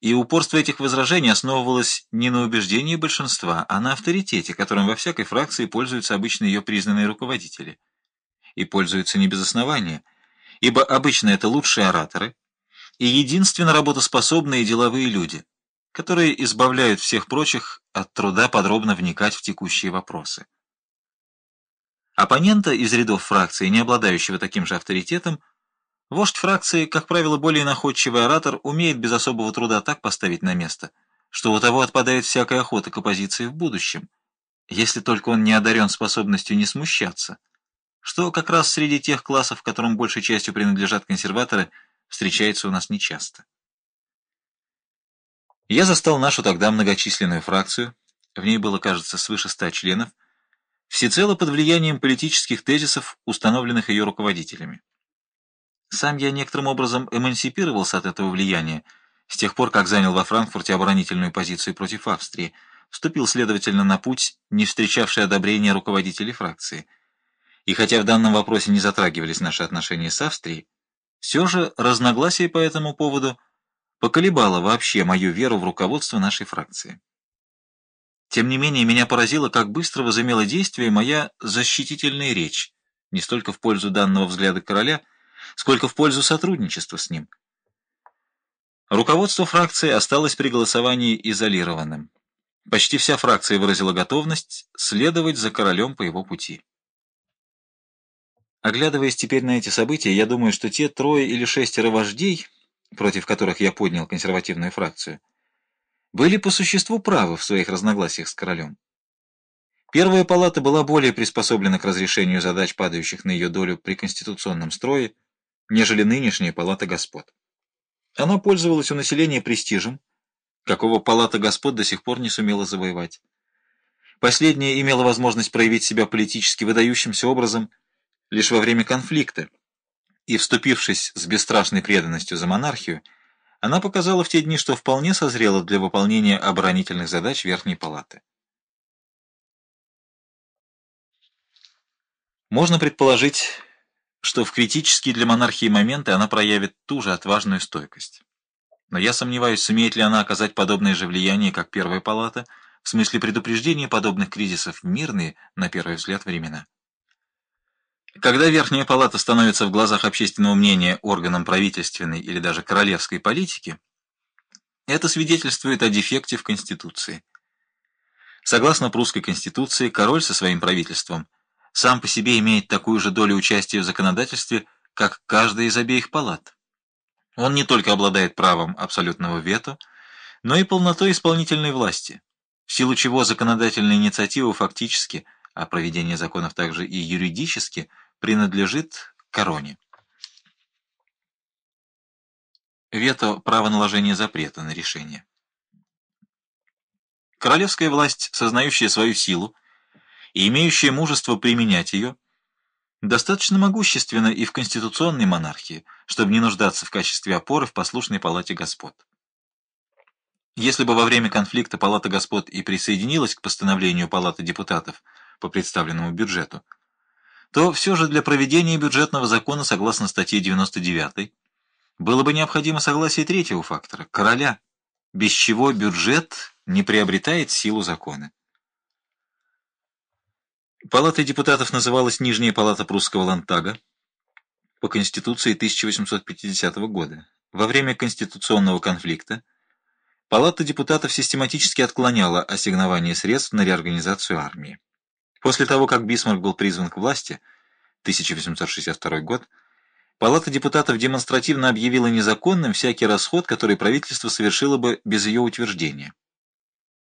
И упорство этих возражений основывалось не на убеждении большинства, а на авторитете, которым во всякой фракции пользуются обычно ее признанные руководители. И пользуются не без основания, ибо обычно это лучшие ораторы и единственно работоспособные деловые люди, которые избавляют всех прочих от труда подробно вникать в текущие вопросы. Оппонента из рядов фракции, не обладающего таким же авторитетом, Вождь фракции, как правило, более находчивый оратор, умеет без особого труда так поставить на место, что у того отпадает всякая охота к оппозиции в будущем, если только он не одарен способностью не смущаться, что как раз среди тех классов, которым большей частью принадлежат консерваторы, встречается у нас нечасто. Я застал нашу тогда многочисленную фракцию, в ней было, кажется, свыше ста членов, всецело под влиянием политических тезисов, установленных ее руководителями. Сам я некоторым образом эмансипировался от этого влияния, с тех пор, как занял во Франкфурте оборонительную позицию против Австрии, вступил, следовательно, на путь, не встречавший одобрения руководителей фракции. И хотя в данном вопросе не затрагивались наши отношения с Австрией, все же разногласие по этому поводу поколебало вообще мою веру в руководство нашей фракции. Тем не менее, меня поразило, как быстро возымела действие моя защитительная речь, не столько в пользу данного взгляда короля, сколько в пользу сотрудничества с ним. Руководство фракции осталось при голосовании изолированным. Почти вся фракция выразила готовность следовать за королем по его пути. Оглядываясь теперь на эти события, я думаю, что те трое или шестеро вождей, против которых я поднял консервативную фракцию, были по существу правы в своих разногласиях с королем. Первая палата была более приспособлена к разрешению задач, падающих на ее долю при конституционном строе, нежели нынешняя палата господ. Она пользовалась у населения престижем, какого палата господ до сих пор не сумела завоевать. Последняя имела возможность проявить себя политически выдающимся образом лишь во время конфликта, и, вступившись с бесстрашной преданностью за монархию, она показала в те дни, что вполне созрела для выполнения оборонительных задач Верхней Палаты. Можно предположить, что в критические для монархии моменты она проявит ту же отважную стойкость. Но я сомневаюсь, сумеет ли она оказать подобное же влияние, как Первая палата, в смысле предупреждения подобных кризисов мирные, на первый взгляд, времена. Когда Верхняя палата становится в глазах общественного мнения органом правительственной или даже королевской политики, это свидетельствует о дефекте в Конституции. Согласно прусской Конституции, король со своим правительством – сам по себе имеет такую же долю участия в законодательстве, как каждая из обеих палат. Он не только обладает правом абсолютного вето, но и полнотой исполнительной власти, в силу чего законодательная инициатива фактически, а проведение законов также и юридически, принадлежит короне. Вето – право наложения запрета на решение. Королевская власть, сознающая свою силу, и имеющая мужество применять ее, достаточно могущественна и в конституционной монархии, чтобы не нуждаться в качестве опоры в послушной палате господ. Если бы во время конфликта Палата господ и присоединилась к постановлению Палаты депутатов по представленному бюджету, то все же для проведения бюджетного закона согласно статье 99 было бы необходимо согласие третьего фактора – короля, без чего бюджет не приобретает силу закона. Палатой депутатов называлась Нижняя палата прусского лантага по Конституции 1850 года. Во время конституционного конфликта Палата депутатов систематически отклоняла ассигнование средств на реорганизацию армии. После того, как Бисмарк был призван к власти, 1862 год, Палата депутатов демонстративно объявила незаконным всякий расход, который правительство совершило бы без ее утверждения.